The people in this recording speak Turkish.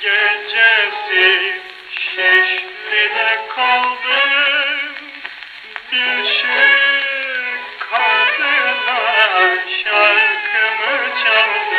gecesi Şeşli'de kaldı.